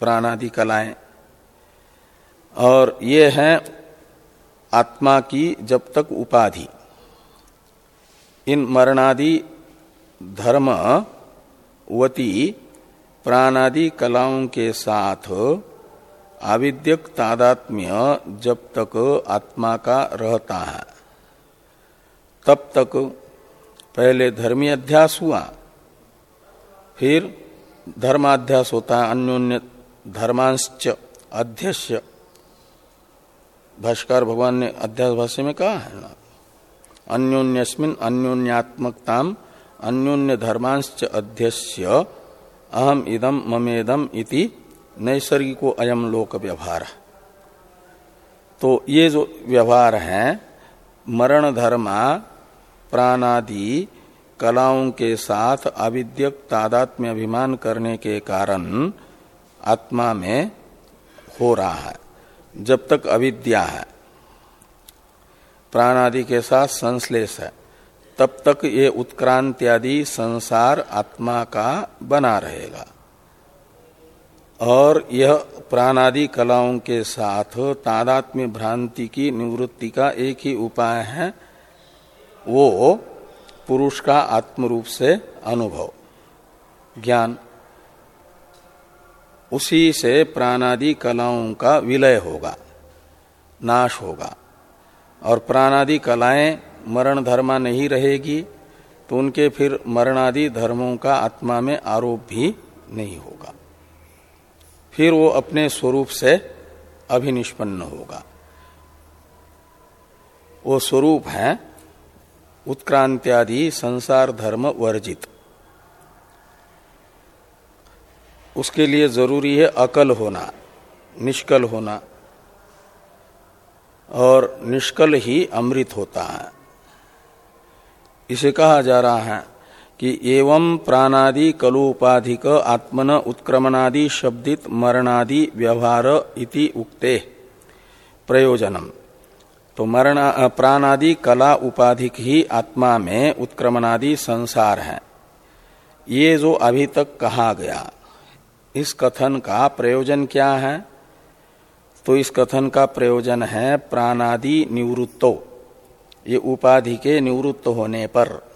प्राणादि कलाएँ। और ये है आत्मा की जब तक उपाधि। इन मरणादि धर्मवती प्राणादि कलाओं के साथ आविद्यक तादात्म्य जब तक आत्मा का रहता है। तब तक पहले धर्मी अध्यास हुआ, फिर धर्माध्यास होता है, अन्योन्य धर्मांश्च अध्यक्ष भाष्कर भगवान ने अध्यास भाष्य में कहा है ना अन्योन्यस्मिन अन्योन्यात्मकताम अन्योन्य धर्मांश्च अध्यक्ष अहम इदम ममेदम इति नैसर्गिको अयम लोक व्यवहार तो ये जो व्यवहार है, मरण धर्मा, प्राणादि, कलाओं के साथ अविद्यक तादात्म्य अभिमान करने के कारण आत्मा में हो रहा है, जब तक अविद्या है। प्राणादि के साथ संश्लेष है, तब तक ये उत्क्रांत्यादि संसार आत्मा का बना रहेगा। और यह प्राणादि कलाओं के साथ तादात्म्य भ्रांति की निवृत्ति का एक ही उपाय है, वो पुरुष का आत्म रूप से अनुभव। ज्ञान। उसी से प्राणादि कलाओं का विलय होगा, नाश होगा। और प्राणादि कलाएँ मरण धर्मा नहीं रहेगी तो उनके फिर मरणादि धर्मों का आत्मा में आरोप भी नहीं होगा। फिर वो अपने स्वरूप से अभिनिष्पन्न होगा। वो स्वरूप है उत्क्रांत्यादि संसार धर्म वर्जित। उसके लिए ज़रूरी है अकल होना, निष्कल होना। और निष्कल ही अमृत होता है। इसे कहा जा रहा है कि एवं प्राणादि कलोपाधिक आत्मन उत्क्रमणादि शब्दित मरणादि व्यवहार इति उक्ते। प्रयोजनम। तो मरण प्राणादि कला उपाधिक ही आत्मा में उत्क्रमणादि संसार है। ये जो अभी तक कहा गया, इस कथन का प्रयोजन क्या है? तो इस कथन का प्रयोजन है प्राणादि निवृत्तो। ये उपाधि के निवृत्त होने पर।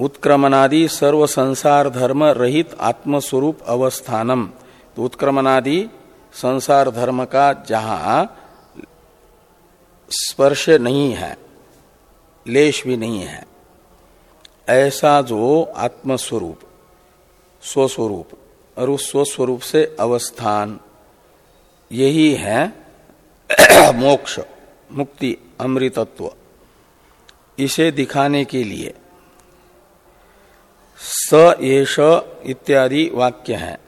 उत्क्रमणादि सर्व संसार धर्म रहित आत्मस्वरूप अवस्थानम। तो उत्क्रमणादि संसार धर्म का जहाँ स्पर्श नहीं है, लेश भी नहीं है, ऐसा जो आत्मस्वरूप, स्वस्वरूप और उस स्वस्वरूप से अवस्थान, यही है मोक्ष, मुक्ति, अमृतत्व। इसे दिखाने के लिए स एष इत्यादि वाक्य है।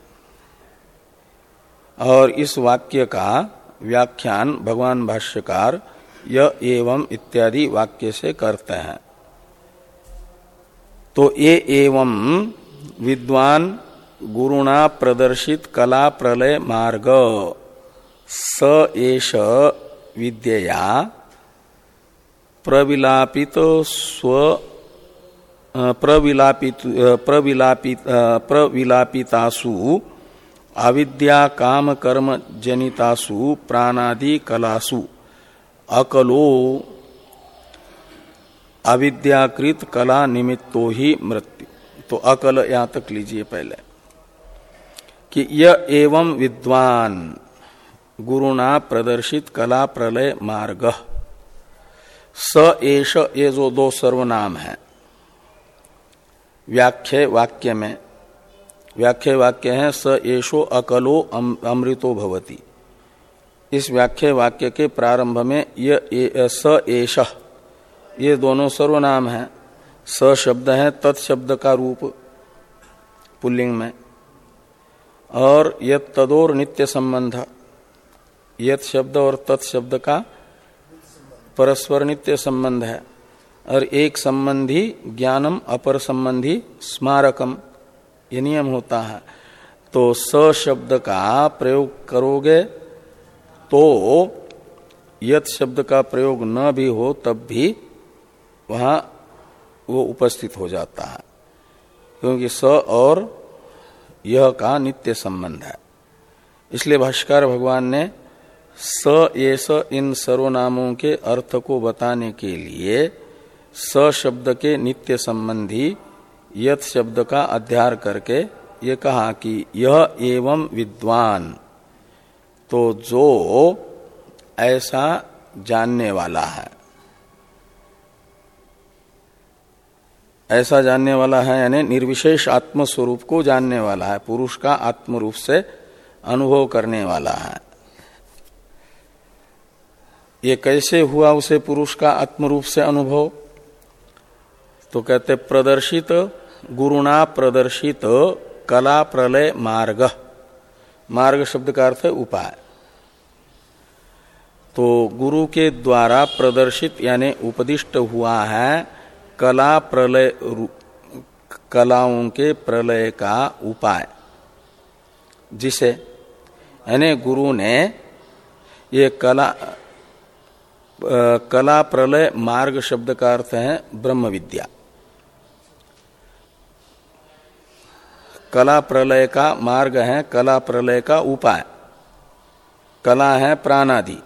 और इस वाक्य का व्याख्यान भगवान भाष्यकार य एवं इत्यादि वाक्य से करते हैं। तो ये एवं विद्वान गुरुणा प्रदर्शित कला प्रलय मार्ग, स एष विद्या प्रविलापित स्व प्रविलापित प्रविलापित प्रविलापितासु, अविद्या काम कर्म जनितासु, प्राणादि कलासु। अकलो, अविद्याकृत कला निमित्तो ही मृत्यु। तो अकल यहाँ तक लीजिए पहले। कि यह एवं विद्वान गुरुना प्रदर्शित कला प्रलय मार्ग। स एष, ये जो दो सर्वनाम है। व्याख्य वाक्य में, व्याख्य वाक्य है, स एशो अकलो अमृतो भवती। इस व्याख्य वाक्य के प्रारंभ में यह स, एष, ये दोनों सर्वनाम है। स शब्द है तत्शब्द का रूप, पुल्लिंग में। और यद तदोर नित्य संबंध यद शब्द और तत्शब्द का परस्पर नित्य संबंध है। और एक संबंधी ज्ञानम, अपर संबंधी स्मारकम, ये नियम होता है। तो स शब्द का प्रयोग करोगे तो यद शब्द का प्रयोग न भी हो, तब भी वहाँ वो उपस्थित हो जाता है। क्योंकि स और यह का नित्य संबंध है। इसलिए भाष्कर भगवान ने स, ये स इन सर्वनामों के अर्थ को बताने के लिए स शब्द के नित्य संबंधी यथ शब्द का अध्यार करके ये कहा कि यह एवं विद्वान तो जो ऐसा जानने वाला है। ऐसा जानने वाला है यानी निर्विशेष आत्म स्वरूप को जानने वाला है, पुरुष का आत्म रूप से अनुभव करने वाला है। ये कैसे हुआ उसे पुरुष का आत्म रूप से अनुभव? तो कहते प्रदर्शित, गुरुणा प्रदर्शित, कला प्रलय मार्ग। मार्ग शब्द का अर्थ है उपाय। तो गुरु के द्वारा प्रदर्शित यानी उपदिष्ट हुआ है कला प्रलय कलाओं के प्रलय का उपाय। जिसे, यानी गुरु ने ये कला कला प्रलय मार्ग शब्द का अर्थ है ब्रह्म विद्या। कला प्रलय का मार्ग है, कला प्रलय का उपाय। कला है प्राणादि।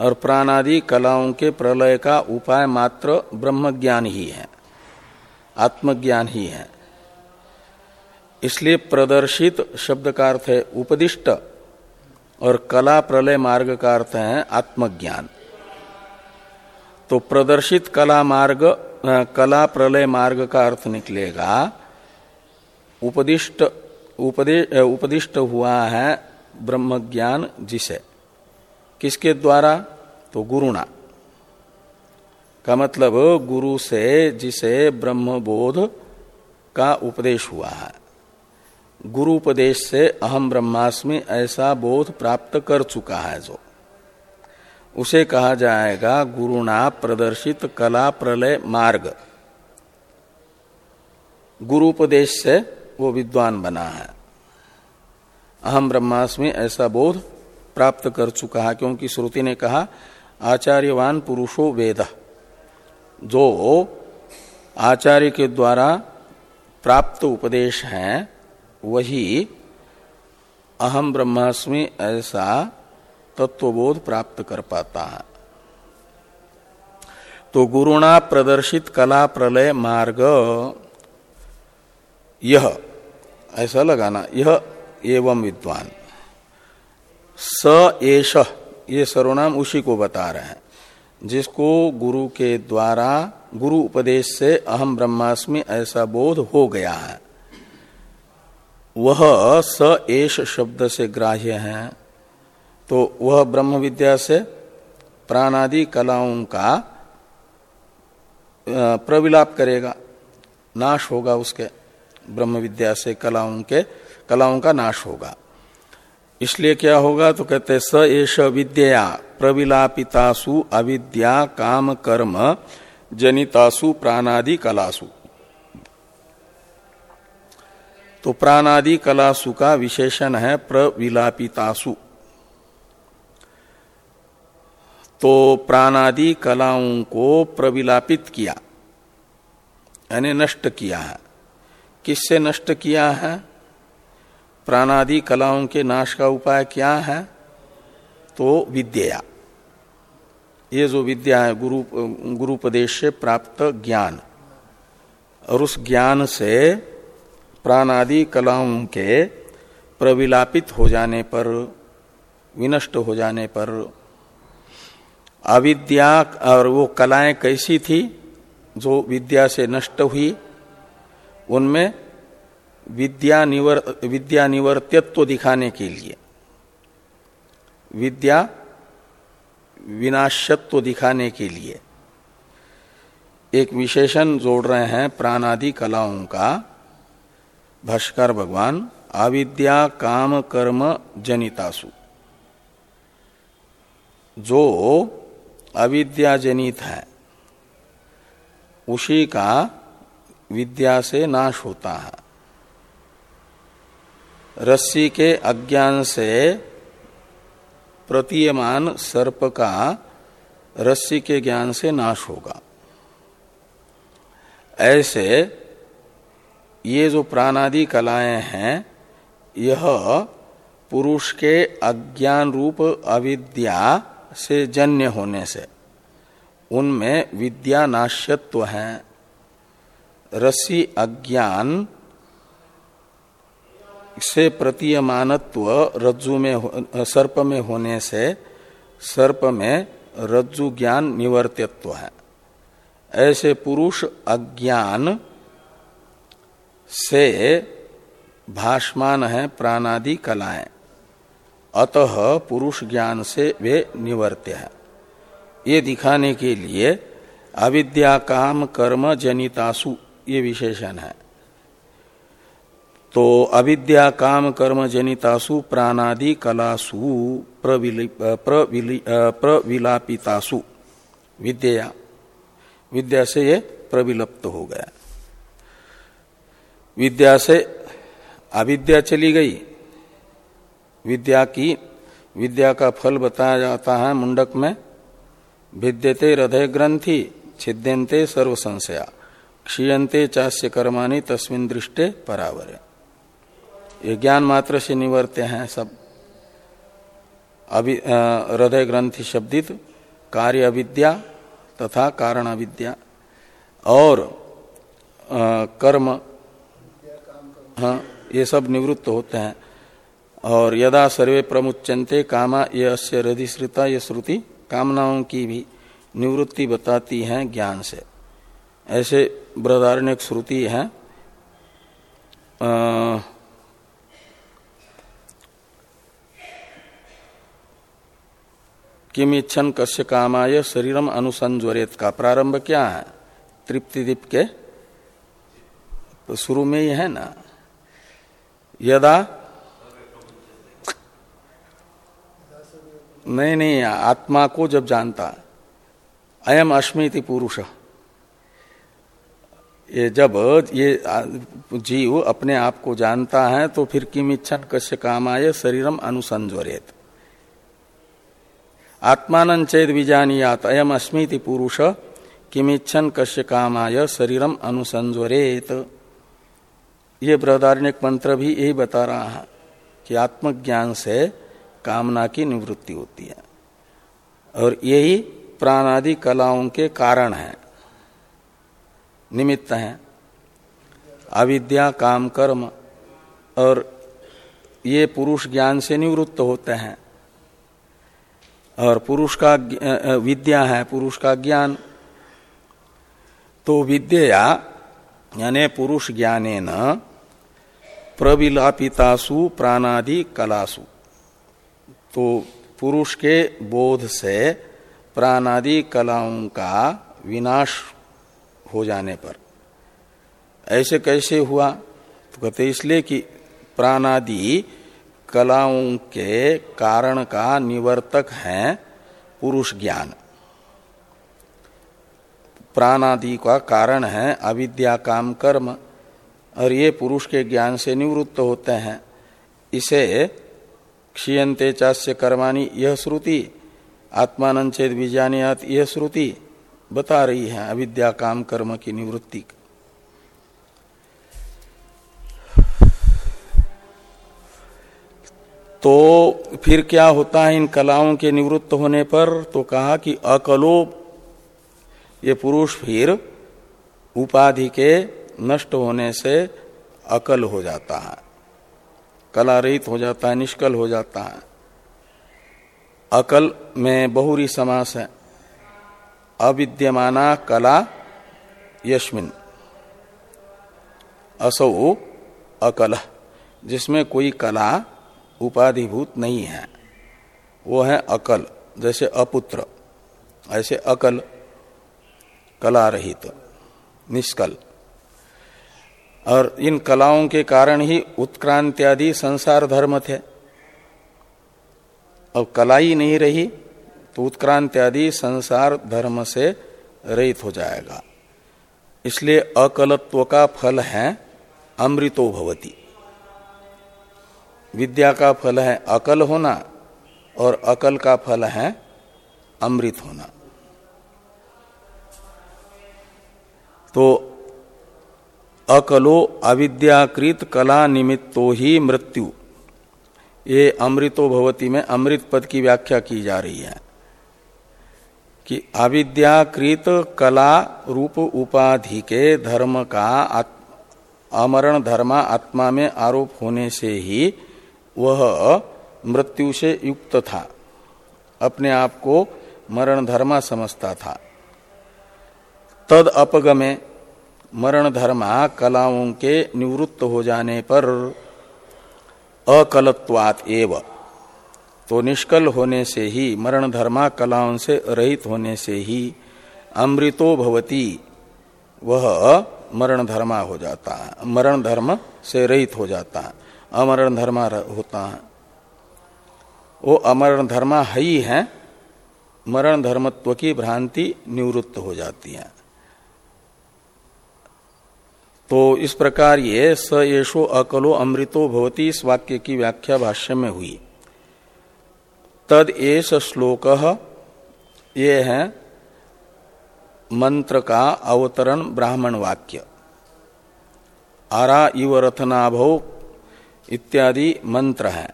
और प्राणादि कलाओं के प्रलय का उपाय मात्र ब्रह्म ज्ञान ही है, आत्मज्ञान ही है। इसलिए प्रदर्शित शब्द का अर्थ है उपदिष्ट, और कला प्रलय मार्ग का अर्थ है आत्मज्ञान। तो प्रदर्शित कला मार्ग कला प्रलय मार्ग का अर्थ निकलेगा उपदिष्ट, उपदे उपदिष्ट हुआ है ब्रह्म ज्ञान जिसे। किसके द्वारा? तो गुरुणा। का मतलब गुरु से, जिसे ब्रह्म बोध का उपदेश हुआ है। गुरु उपदेश से अहम ब्रह्मास्मि ऐसा बोध प्राप्त कर चुका है जो। उसे कहा जाएगा गुरुणा प्रदर्शित कला प्रलय मार्ग। गुरु उपदेश से वो विद्वान बना है। अहम ब्रह्मास्मि ऐसा बोध प्राप्त कर चुका है, क्योंकि श्रुति ने कहा, आचार्यवान पुरुषो वेद। जो आचार्य के द्वारा प्राप्त उपदेश है, वही अहम ब्रह्मास्मि ऐसा तत्वबोध प्राप्त कर पाता है। तो गुरुणा प्रदर्शित कला प्रलय मार्ग यह, ऐसा लगाना, यह एवं विद्वान। स एष, ये सर्वनाम उसी को बता रहे हैं, जिसको गुरु के द्वारा, गुरु उपदेश से अहम ब्रह्मास्मि ऐसा बोध हो गया है। वह स एष शब्द से ग्राह्य है तो वह ब्रह्म विद्या से प्राणादि कलाओं का प्रविलाप करेगा, नाश होगा उसके। ब्रह्म विद्या से कलाओं के, कलाओं का नाश होगा। इसलिए क्या होगा तो कहते स एष विद्या प्रविलापितासु अविद्या काम कर्म जनितासु प्राणादि कलासु। तो प्राणादि कलासु का विशेषण है प्रविलापितासु। तो प्राणादि कलाओं को प्रविलापित किया, यानी नष्ट किया है। किससे नष्ट किया है? प्राणादि कलाओं के नाश का उपाय क्या है? तो विद्या। ये जो विद्या है, गुरु, गुरुपदेश से प्राप्त ज्ञान। और उस ज्ञान से प्राणादि कलाओं के प्रविलापित हो जाने पर, विनष्ट हो जाने पर, अविद्या और वो कलाएँ कैसी थी जो विद्या से नष्ट हुई? उनमें विद्या निवर, विद्या निवर्त्यत्व दिखाने के लिए, विद्या विनाशत्व दिखाने के लिए, एक विशेषण जोड़ रहे हैं प्राणादि कलाओं का। भाष्कर भगवान, अविद्या काम कर्म जनितासु। जो अविद्या जनित है, उसी का विद्या से नाश होता है। रस्सी के अज्ञान से प्रतीयमान सर्प का रस्सी के ज्ञान से नाश होगा। ऐसे ये जो प्राणादि कलाएँ हैं, यह पुरुष के अज्ञान रूप अविद्या से जन्य होने से, उनमें विद्या नाश्यत्व है। रस्सी अज्ञान से प्रतीयमानत्व रज्जु में सर्प में होने से सर्प में रज्जु ज्ञान निवर्त्यत्व है। ऐसे पुरुष अज्ञान से भाषमान है प्राणादि कलाएँ। अतः पुरुष ज्ञान से वे निवर्त्य है। ये दिखाने के लिए अविद्या काम कर्म जनितासु ये विशेषण है। तो अविद्या, काम, कर्म जनितासु, प्राणादि, कलासु प्रविलापितासु। विद्या। विद्या से ये प्रविलप्त हो गया। विद्या से अविद्या चली गई। विद्या की, विद्या का फल बताया जाता है मुंडक में। भिद्यते हृदय ग्रंथि छिद्यंते सर्व संशया क्षीयते चास्य कर्माणी तस्मिन दृष्टे परावर। ये ज्ञान मात्र से निवर्त्य हैं सब। हृदय ग्रंथि शब्दित कार्य अविद्या तथा कारण अविद्या। और आ, कर्म हाँ ये सब निवृत्त होते हैं। और यदा सर्वे प्रमुचंते कामा ये अस्य हृदय ये श्रुति कामनाओं की भी निवृत्ति बताती है ज्ञान से। ऐसे बृहदारण्य श्रुति है। किम इच्छन कश्य कामाय शरीरम अनुसंजरेत का प्रारंभ क्या है? तृप्ति दीप के? तो शुरू में ही है ना। यदा नहीं नहीं, आत्मा को जब जानता, अयम अश्मिति पुरुष। ये जब ये जीव अपने आप को जानता है तो फिर किम इच्छन कश्य कामाय शरीरम अनुसंजरेत आत्मान चेद विजानियात, अयम अस्मिति पुरुष किमिच्छन कश्य कामाय शरीरम अनुसंजरेत ये बृहदारण्यक मंत्र भी यही बता रहा है कि आत्मज्ञान से कामना की निवृत्ति होती है। और यही प्राणादि कलाओं के कारण है। निमित्त हैं। अविद्या, काम, कर्म, और ये पुरुष ज्ञान से निवृत्त होते हैं। और पुरुष का विद्या है, पुरुष का ज्ञान। तो विद्या, यानी पुरुष ज्ञाने न प्रविलापितासु, प्राणादि कलासु। तो पुरुष के बोध से प्राणादि कलाओं का विनाश हो जाने पर। ऐसे कैसे हुआ? तो कहते इसलिए कि प्राणादि कलाओं के कारण का निवर्तक है पुरुष ज्ञान। प्राणादि का कारण है अविद्या, काम, कर्म, और ये पुरुष के ज्ञान से निवृत्त होते हैं। इसे क्षीयते चास्य कर्माणी, यह श्रुति आत्मान चेत बीजानियात, यह श्रुति बता रही है, अविद्या, काम, कर्म की निवृत्ति। तो फिर क्या होता है, इन कलाओं के निवृत्त होने पर तो कहा कि अकलो, ये पुरुष फिर उपाधि के नष्ट होने से अकल हो जाता है। कला रहित हो जाता है, निष्कल हो जाता है। अकल में बहुरी समास है। अविद्यमाना कला यशमिन असौ अकल, जिसमें कोई कला उपाधिभूत नहीं है। वो है अकल, जैसे अपुत्र, ऐसे अकल कला रहित निष्कल। और इन कलाओं के कारण ही उत्क्रांत्यादि संसार धर्म थे। अब कला ही नहीं रही तो उत्क्रांत्यादि संसार धर्म से रहित हो जाएगा। इसलिए अकलत्व का फल है अमृतो भवती। विद्या का फल है अकल होना और अकल का फल है अमृत होना। तो अकलो अविद्याकृत कला निमित्तो ही मृत्यु। ये अमृतो भवती में अमृत पद की व्याख्या की जा रही है। कि अविद्याकृत कला रूप उपाधि के धर्म का अमरण धर्मा आत्मा में आरोप होने से ही वह मृत्यु से युक्त था। अपने आप को मरण धर्मा समझता था। तद अपगमे मरण धर्मा कलाओं के निवृत्त हो जाने पर अकलत्वात एव। तो निष्कल होने से ही, मरण धर्मा कलाओं से रहित होने से ही अमृतो भवती, वह मरण धर्मा हो जाता है। मरण धर्म से रहित हो जाता है। अमरण धर्मा होता है। वो अमरण धर्मा है ही है, मरण धर्मत्व की भ्रांति निवृत्त हो जाती है। तो इस प्रकार ये स येषो अकलो अमृतो भवती इस वाक्य की व्याख्या भाष्य में हुई। तद एस श्लोक, ये है मंत्र का अवतरण ब्राह्मण वाक्य। आरा इव रथनाभो इत्यादि मंत्र है।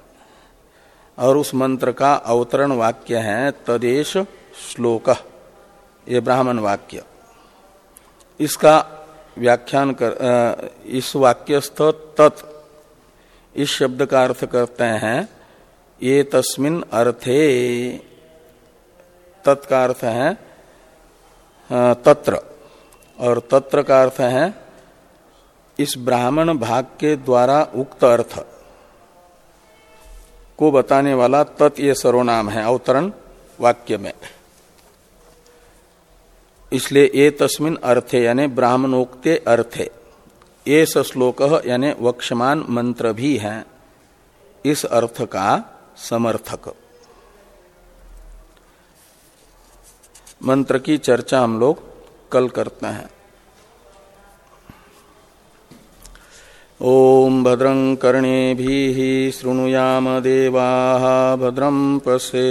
और उस मंत्र का अवतरण वाक्य है तदेश श्लोक, ये ब्राह्मण वाक्य। इसका व्याख्यान कर इस वाक्यस्थ तत्, इस शब्द का अर्थ करते हैं ये तस्मिन अर्थे तत्का अर्थ है तत्र। और तत्र का अर्थ है, इस ब्राह्मण भाग के द्वारा उक्त अर्थ को बताने वाला तत् सर्वनाम है, अवतरण वाक्य में। इसलिए ये तस्मिन अर्थे यानी ब्राह्मणोक्ते अर्थे। ये श्लोक यानी वक्षमान मंत्र भी है। इस अर्थ का समर्थक। मंत्र की चर्चा हम लोग कल करते हैं। ओम भद्रं कर्णे भी शृणुयाम देवा भद्रम पशे